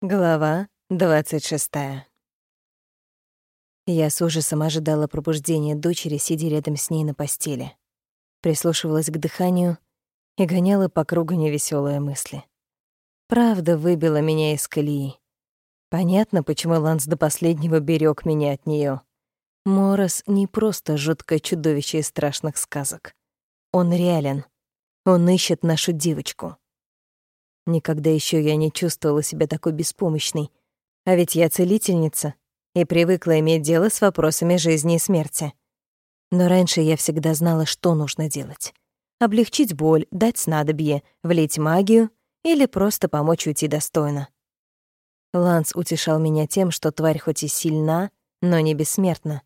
Глава 26. Я с ужасом ожидала пробуждения дочери, сидя рядом с ней на постели. Прислушивалась к дыханию и гоняла по кругу невесёлые мысли. Правда выбила меня из колеи. Понятно, почему Ланс до последнего берег меня от нее. Морос не просто жуткое чудовище из страшных сказок. Он реален. Он ищет нашу девочку. Никогда еще я не чувствовала себя такой беспомощной. А ведь я целительница и привыкла иметь дело с вопросами жизни и смерти. Но раньше я всегда знала, что нужно делать. Облегчить боль, дать снадобье, влить магию или просто помочь уйти достойно. Ланс утешал меня тем, что тварь хоть и сильна, но не бессмертна.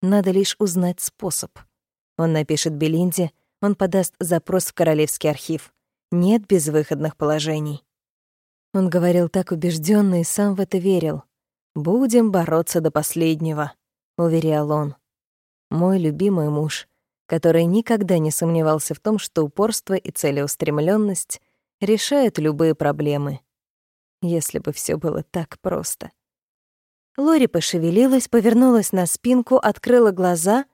Надо лишь узнать способ. Он напишет Белинде, он подаст запрос в Королевский архив. Нет безвыходных положений. Он говорил так убежденно и сам в это верил. «Будем бороться до последнего», — уверял он. Мой любимый муж, который никогда не сомневался в том, что упорство и целеустремленность решают любые проблемы. Если бы все было так просто. Лори пошевелилась, повернулась на спинку, открыла глаза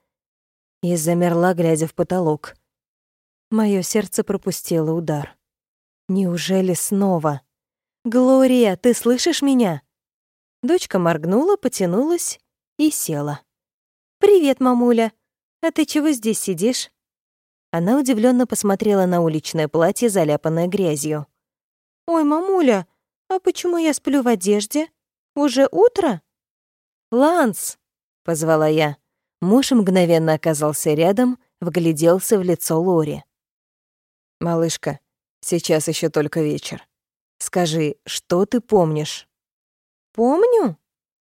и замерла, глядя в потолок. Моё сердце пропустило удар. Неужели снова? «Глория, ты слышишь меня?» Дочка моргнула, потянулась и села. «Привет, мамуля. А ты чего здесь сидишь?» Она удивленно посмотрела на уличное платье, заляпанное грязью. «Ой, мамуля, а почему я сплю в одежде? Уже утро?» «Ланс!» — позвала я. Муж мгновенно оказался рядом, вгляделся в лицо Лори. «Малышка, сейчас еще только вечер. Скажи, что ты помнишь?» «Помню?»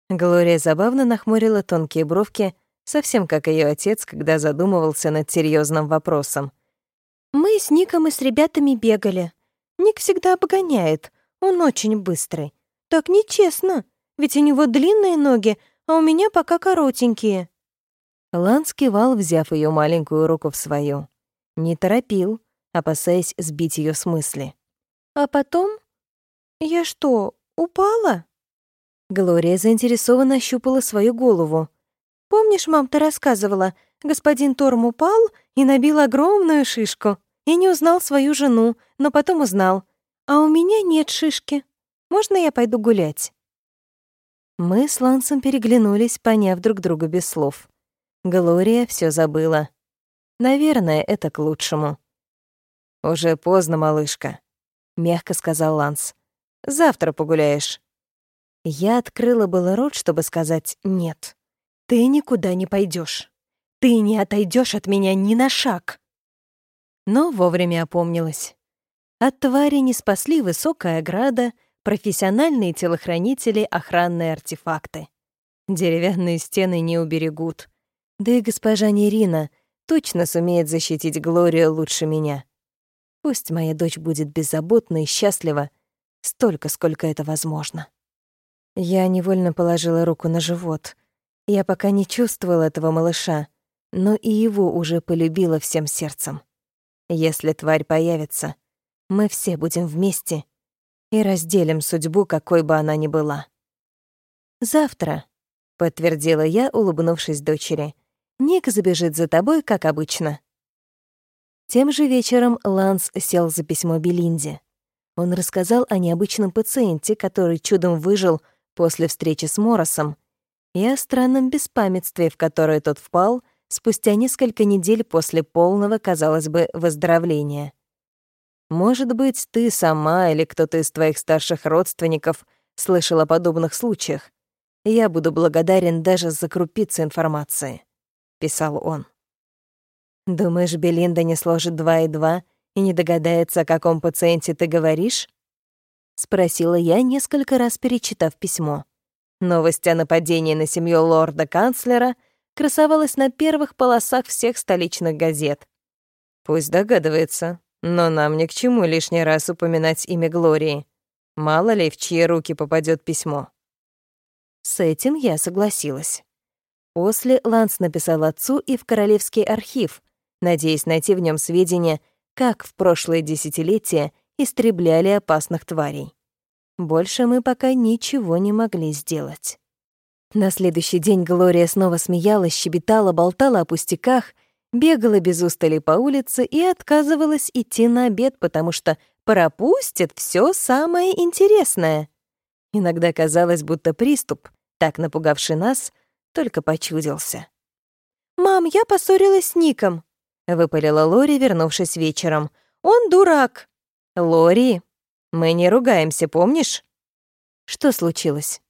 Глория забавно нахмурила тонкие бровки, совсем как ее отец, когда задумывался над серьезным вопросом. «Мы с Ником и с ребятами бегали. Ник всегда обгоняет, он очень быстрый. Так нечестно, ведь у него длинные ноги, а у меня пока коротенькие». Ланс кивал, взяв ее маленькую руку в свою. Не торопил, опасаясь сбить ее с мысли. «А потом? Я что, упала?» Глория заинтересованно ощупала свою голову. «Помнишь, мам, ты рассказывала, господин Торм упал и набил огромную шишку, и не узнал свою жену, но потом узнал. А у меня нет шишки. Можно я пойду гулять?» Мы с Лансом переглянулись, поняв друг друга без слов. Глория все забыла. Наверное, это к лучшему. «Уже поздно, малышка», — мягко сказал Ланс. «Завтра погуляешь». Я открыла было рот, чтобы сказать «нет». «Ты никуда не пойдешь. Ты не отойдешь от меня ни на шаг». Но вовремя опомнилась. От твари не спасли высокая ограда, профессиональные телохранители, охранные артефакты. Деревянные стены не уберегут. Да и госпожа Нерина точно сумеет защитить Глорию лучше меня. Пусть моя дочь будет беззаботна и счастлива столько, сколько это возможно. Я невольно положила руку на живот. Я пока не чувствовала этого малыша, но и его уже полюбила всем сердцем. Если тварь появится, мы все будем вместе и разделим судьбу, какой бы она ни была. «Завтра», — подтвердила я, улыбнувшись дочери, — «Ник забежит за тобой, как обычно». Тем же вечером Ланс сел за письмо Белинде. Он рассказал о необычном пациенте, который чудом выжил после встречи с Моросом, и о странном беспамятстве, в которое тот впал спустя несколько недель после полного, казалось бы, выздоровления. Может быть, ты сама или кто-то из твоих старших родственников слышал о подобных случаях. Я буду благодарен даже за крупицы информации», — писал он. «Думаешь, Белинда не сложит два и два и не догадается, о каком пациенте ты говоришь?» — спросила я, несколько раз перечитав письмо. Новость о нападении на семью лорда-канцлера красовалась на первых полосах всех столичных газет. Пусть догадывается, но нам ни к чему лишний раз упоминать имя Глории. Мало ли, в чьи руки попадет письмо. С этим я согласилась. После Ланс написал отцу и в Королевский архив, надеясь найти в нем сведения, как в прошлое десятилетие истребляли опасных тварей. Больше мы пока ничего не могли сделать. На следующий день Глория снова смеялась, щебетала, болтала о пустяках, бегала без устали по улице и отказывалась идти на обед, потому что пропустит все самое интересное. Иногда казалось, будто приступ, так напугавший нас, только почудился. «Мам, я поссорилась с Ником», — выпалила Лори, вернувшись вечером. «Он дурак». «Лори, мы не ругаемся, помнишь?» «Что случилось?»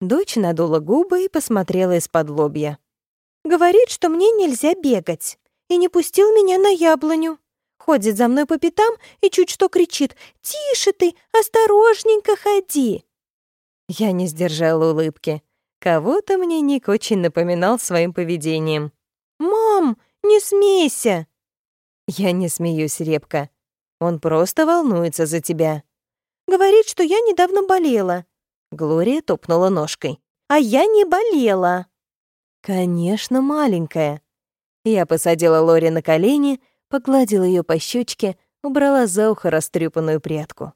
Дочь надула губы и посмотрела из-под лобья. «Говорит, что мне нельзя бегать, и не пустил меня на яблоню. Ходит за мной по пятам и чуть что кричит «Тише ты, осторожненько ходи!» Я не сдержала улыбки. Кого-то мне Ник очень напоминал своим поведением. «Мам, не смейся!» Я не смеюсь, Репка. Он просто волнуется за тебя. Говорит, что я недавно болела. Глория топнула ножкой. А я не болела. Конечно, маленькая. Я посадила Лори на колени, погладила ее по щечке, убрала за ухо растрепанную прядку.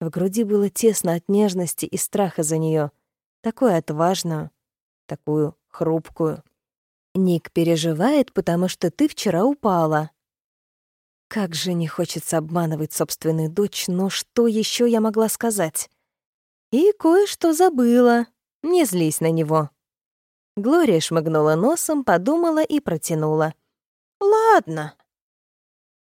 В груди было тесно от нежности и страха за нее, такую отважную, такую хрупкую. Ник переживает, потому что ты вчера упала. Как же не хочется обманывать собственную дочь, но что еще я могла сказать? И кое-что забыла. Не злись на него. Глория шмыгнула носом, подумала и протянула. «Ладно,